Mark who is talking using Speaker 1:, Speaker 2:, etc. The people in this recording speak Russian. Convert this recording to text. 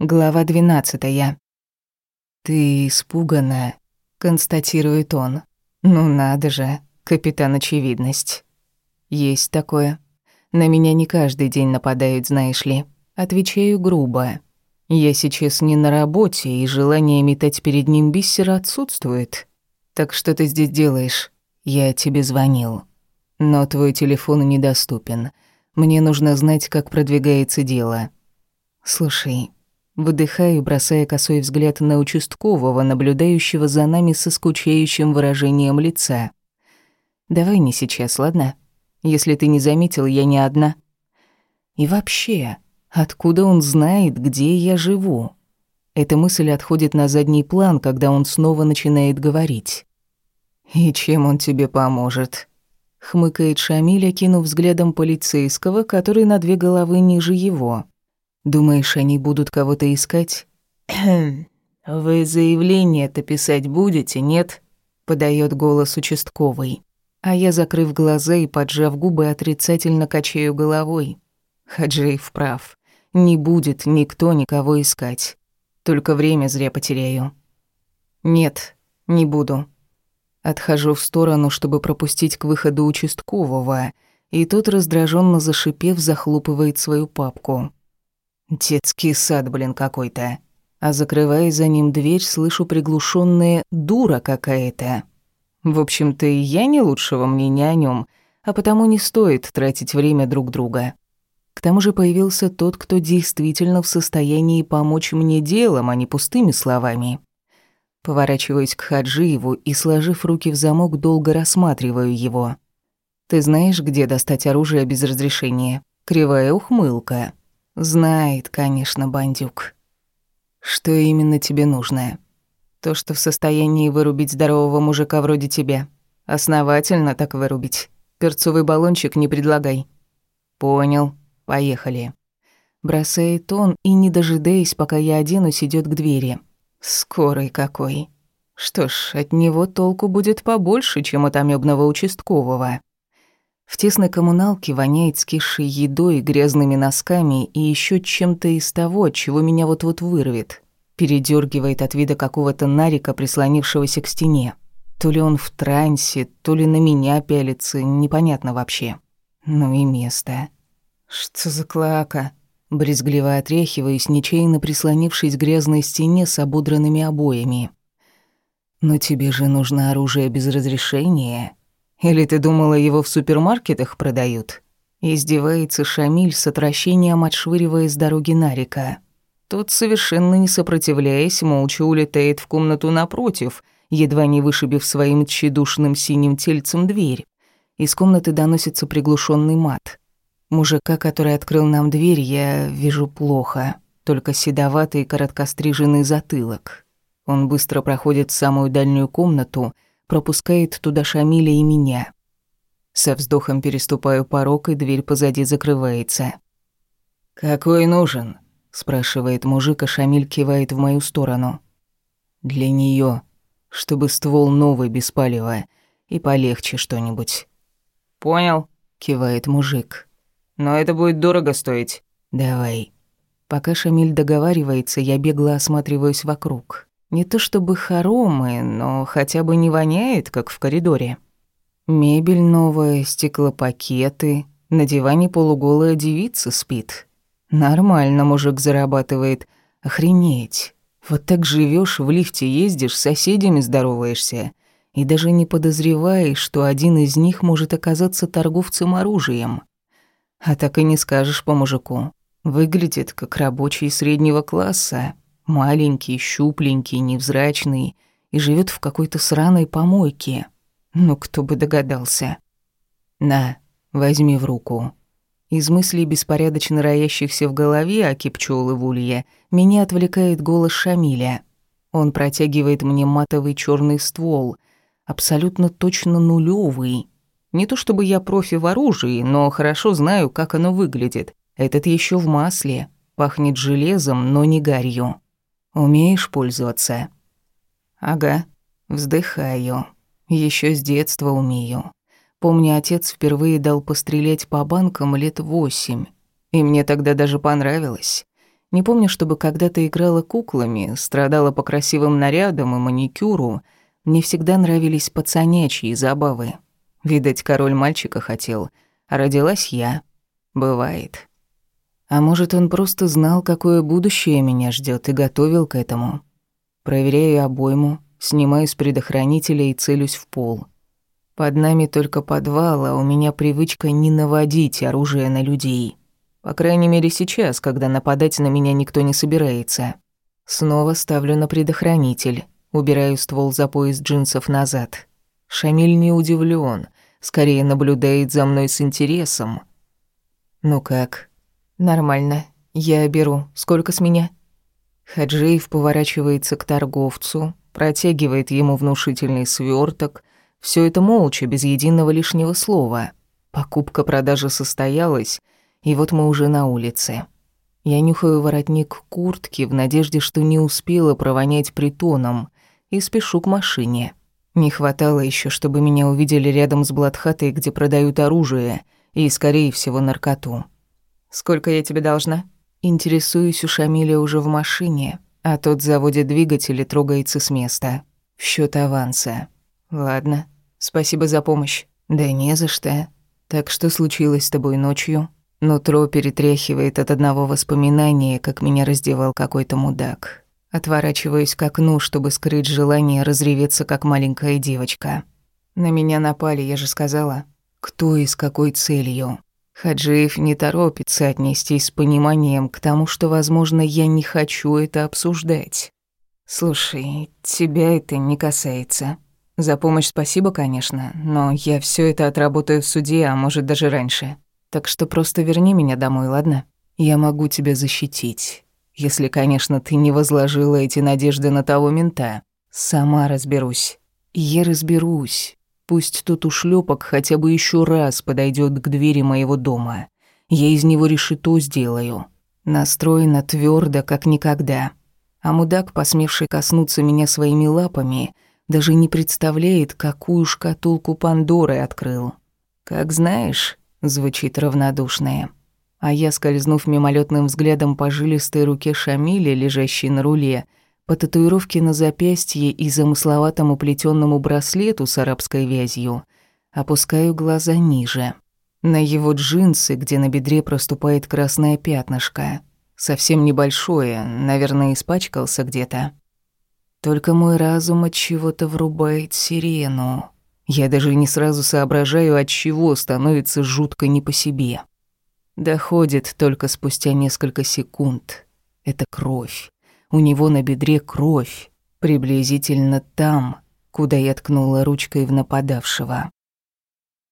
Speaker 1: Глава двенадцатая. «Ты испугана», — констатирует он. «Ну надо же, капитан Очевидность». «Есть такое. На меня не каждый день нападают, знаешь ли». Отвечаю грубо. Я сейчас не на работе, и желание метать перед ним бисер отсутствует. Так что ты здесь делаешь? Я тебе звонил. Но твой телефон недоступен. Мне нужно знать, как продвигается дело. Слушай, Выдыхаю, бросая косой взгляд на участкового, наблюдающего за нами со скучающим выражением лица. «Давай не сейчас, ладно? Если ты не заметил, я не одна». «И вообще, откуда он знает, где я живу?» Эта мысль отходит на задний план, когда он снова начинает говорить. «И чем он тебе поможет?» Хмыкает Шамиль, окинув взглядом полицейского, который на две головы ниже его. Думаешь, они будут кого-то искать? Вы заявление-то писать будете, нет? Подает голос участковый. А я, закрыв глаза и поджав губы, отрицательно качаю головой. Хаджиев прав. Не будет никто никого искать. Только время зря потеряю. Нет, не буду. Отхожу в сторону, чтобы пропустить к выходу участкового, и тот, раздраженно зашипев, захлопывает свою папку. Детский сад, блин, какой-то. А закрывая за ним дверь, слышу приглушенное «дура какая-то». В общем-то, и я не лучшего мнения о нем, а потому не стоит тратить время друг друга. К тому же появился тот, кто действительно в состоянии помочь мне делом, а не пустыми словами. Поворачиваюсь к Хаджиеву и, сложив руки в замок, долго рассматриваю его. «Ты знаешь, где достать оружие без разрешения?» Кривая ухмылка. Знает, конечно, бандюк. Что именно тебе нужно? То, что в состоянии вырубить здорового мужика вроде тебя. Основательно так вырубить. Перцовый баллончик не предлагай. Понял. Поехали. Бросает он и, не дожидаясь, пока я оденусь, идет к двери. Скорый какой. Что ж, от него толку будет побольше, чем от амебного участкового. В тесной коммуналке воняет скисшей едой, грязными носками и еще чем-то из того, чего меня вот-вот вырвет. Передергивает от вида какого-то нарика, прислонившегося к стене. То ли он в трансе, то ли на меня пялится, непонятно вообще. Ну и место. Что за клака? Брезгливо отряхиваюсь, нечаянно прислонившись к грязной стене с ободранными обоями. «Но тебе же нужно оружие без разрешения», или ты думала, его в супермаркетах продают?» Издевается Шамиль с отвращением, отшвыривая с дороги Нарика. Тот, совершенно не сопротивляясь, молча улетает в комнату напротив, едва не вышибив своим тщедушным синим тельцем дверь. Из комнаты доносится приглушенный мат. Мужика, который открыл нам дверь, я вижу плохо, только седоватый короткостриженный затылок. Он быстро проходит в самую дальнюю комнату — пропускает туда Шамиля и меня. Со вздохом переступаю порог, и дверь позади закрывается. «Какой нужен?» – спрашивает мужик, а Шамиль кивает в мою сторону. «Для нее, чтобы ствол новый, без палева, и полегче что-нибудь». «Понял», – кивает мужик. «Но это будет дорого стоить». «Давай». Пока Шамиль договаривается, я бегло осматриваюсь вокруг. Не то чтобы хоромы, но хотя бы не воняет, как в коридоре. Мебель новая, стеклопакеты, на диване полуголая девица спит. Нормально мужик зарабатывает. Охренеть. Вот так живешь, в лифте ездишь, с соседями здороваешься. И даже не подозреваешь, что один из них может оказаться торговцем оружием. А так и не скажешь по мужику. Выглядит как рабочий среднего класса. Маленький, щупленький, невзрачный и живет в какой-то сраной помойке. Ну, кто бы догадался. На, возьми в руку. Из мыслей, беспорядочно роящихся в голове о Кипчулы в улье, меня отвлекает голос Шамиля. Он протягивает мне матовый черный ствол, абсолютно точно нулевый. Не то чтобы я профи в оружии, но хорошо знаю, как оно выглядит. Этот еще в масле, пахнет железом, но не гарью. Умеешь пользоваться?» «Ага». Вздыхаю. Еще с детства умею. Помню, отец впервые дал пострелять по банкам лет восемь. И мне тогда даже понравилось. Не помню, чтобы когда-то играла куклами, страдала по красивым нарядам и маникюру. Мне всегда нравились пацанячьи забавы. Видать, король мальчика хотел, а родилась я. Бывает. А может, он просто знал, какое будущее меня ждет и готовил к этому. Проверяю обойму, снимаю с предохранителя и целюсь в пол. Под нами только подвал, а у меня привычка не наводить оружие на людей. По крайней мере сейчас, когда нападать на меня никто не собирается. Снова ставлю на предохранитель, убираю ствол за пояс джинсов назад. Шамиль не удивлен, скорее наблюдает за мной с интересом. «Ну как?» «Нормально. Я беру. Сколько с меня?» Хаджиев поворачивается к торговцу, протягивает ему внушительный сверток. Все это молча, без единого лишнего слова. Покупка-продажа состоялась, и вот мы уже на улице. Я нюхаю воротник куртки в надежде, что не успела провонять притоном, и спешу к машине. Не хватало еще, чтобы меня увидели рядом с Бладхатой, где продают оружие, и, скорее всего, наркоту. «Сколько я тебе должна?» Интересуюсь у Шамиля уже в машине, а тот заводит двигатель и трогается с места. В счет аванса. «Ладно. Спасибо за помощь». «Да не за что. Так что случилось с тобой ночью?» Нутро перетряхивает от одного воспоминания, как меня раздевал какой-то мудак. Отворачиваюсь к окну, чтобы скрыть желание разреветься, как маленькая девочка. На меня напали, я же сказала. Кто и с какой целью? Хаджиев не торопится отнестись с пониманием к тому, что, возможно, я не хочу это обсуждать. «Слушай, тебя это не касается. За помощь спасибо, конечно, но я все это отработаю в суде, а может, даже раньше. Так что просто верни меня домой, ладно? Я могу тебя защитить. Если, конечно, ты не возложила эти надежды на того мента. Сама разберусь. Я разберусь. Пусть тот ушлепок хотя бы еще раз подойдет к двери моего дома. Я из него решето сделаю. Настроена твердо, как никогда. А мудак, посмевший коснуться меня своими лапами, даже не представляет, какую шкатулку Пандоры открыл. Как знаешь, звучит равнодушное. А я, скользнув мимолетным взглядом по жилистой руке Шамиля, лежащей на руле, по татуировке на запястье и замысловатому плетенному браслету с арабской вязью, опускаю глаза ниже. На его джинсы, где на бедре проступает красное пятнышко. Совсем небольшое, наверное, испачкался где-то. Только мой разум от чего-то врубает сирену. Я даже не сразу соображаю, от чего становится жутко не по себе. Доходит только спустя несколько секунд. Это кровь. У него на бедре кровь. Приблизительно там, куда я ткнула ручкой в нападавшего.